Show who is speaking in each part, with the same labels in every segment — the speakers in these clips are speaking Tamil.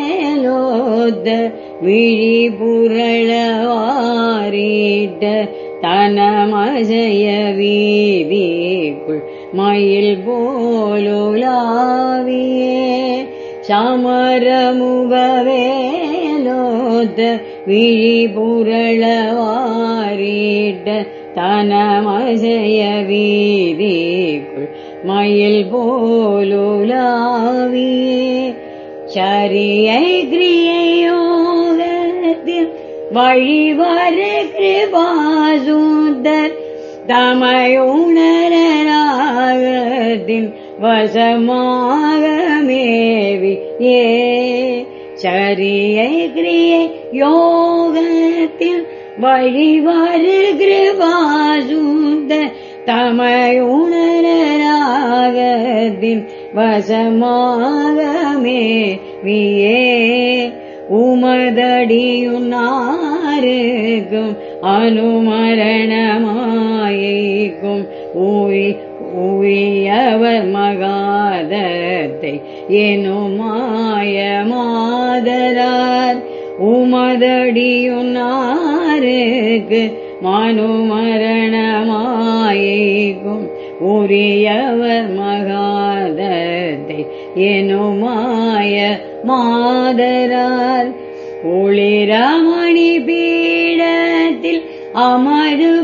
Speaker 1: சமரமுகவேலோத விழிபுரளவாரிட்ட தனமசைய வீதிக்குள் மயில் போலுலாவியே சமரமுகவேலோத விழிபுரளவாரிட்ட தனமசைய வீதிக்குள் மயில் போலுலாவியே சரியை கிரியையோகத்தில் வழிவர கிருபாசுந்தர் தமையுணராகத்தின் வசமாக மேவி ஏ சரியை கிரியை யோகத்தில் வழிவரு கிருபாசுந்தர் தமையுணராகத்தின் வசமாகமே வியே உமதடியுன்னாருக்கும் அனுமரணமாயிக்கும். ஊழி ஊழியவர் மகாதத்தை எனுமாய மாதரார் உமதடியுன்னாருக்கு மனுமரணமாயிக்கும். உரியவர் மகாதத்தை எனுமாய மாதரார் ஒளிரமணி பீடத்தில் அமருபடுவேனுக்கு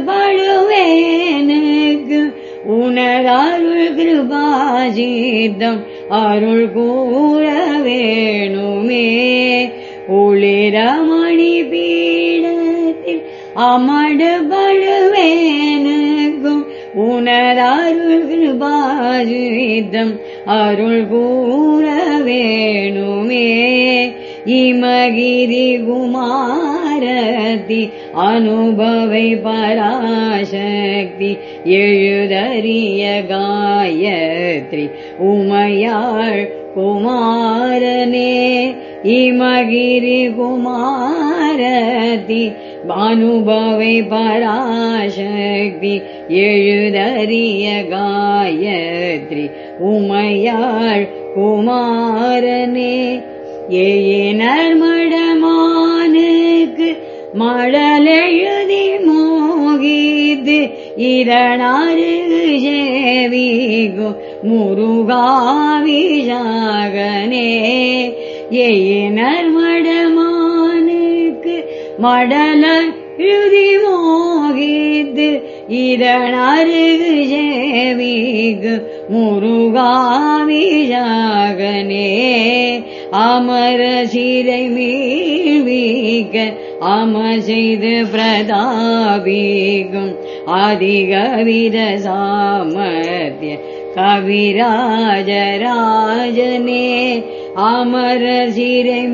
Speaker 1: உனதருள் கிருபாஜீதம் அருள் கூற வேணுமே. ஒளிரமணி பீடத்தில் அமடு பழுவேனு உனதருள் கிருபாஜீதம் அருள் கூற வேணுமே இமகிரி குமாரதி அனுபவை பராசக்தி எழுதறிய காயத்ரி உமையாள் குமாரனே இமகிரி குமாரதி அனுபவை பராசக்தி எழுதறிய காயத்ரி உமையாள் குமாரனே ஏனர் மடமானுக்கு மழலெழுதி மோகிது இரணாறு சேவிகு முருகாவிஷாகனே. ஏனர் மடமானுக்கு மடல எழுதி மோகிது இரணாறு சேவிகு முருகாவிஷாகனே அமர சிறை மீழ்வீக அம செய்து பிரதாபீகும் அதிகவித சாமர்த்திய கவிராஜராஜனே அமர சிறை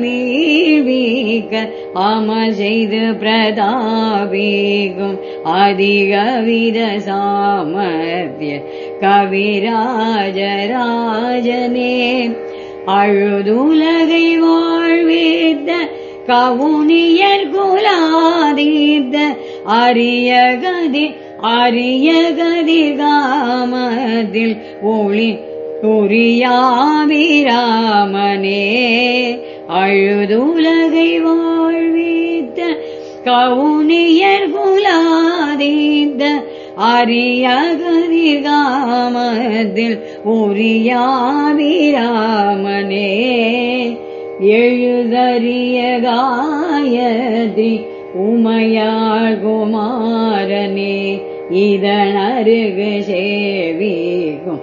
Speaker 1: அம செய்து பிரதாபீகும். அதிகவித சாமர்த்திய கவிராஜராஜனே அழுதுலகை வாழ்வித்த கவுனியர் குலாதீர்த்த அரிய கதி அரிய கதி காமதில் ஒளி புரியாவிராமனே அழுதுலகை வாழ்வித்த கவுனியர் குலாதீந்த அரிய கதி காமதில் உரியாவிராமனே எழுதறிய காயதி உமையாள் குமாரனே இதனருகு சேவிக்கும்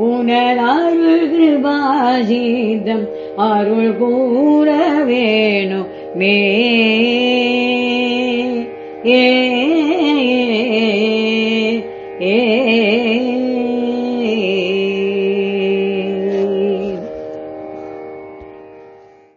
Speaker 1: உனதருள் கிருபாசீதம் அருள் கூற வேணும். மே ஏ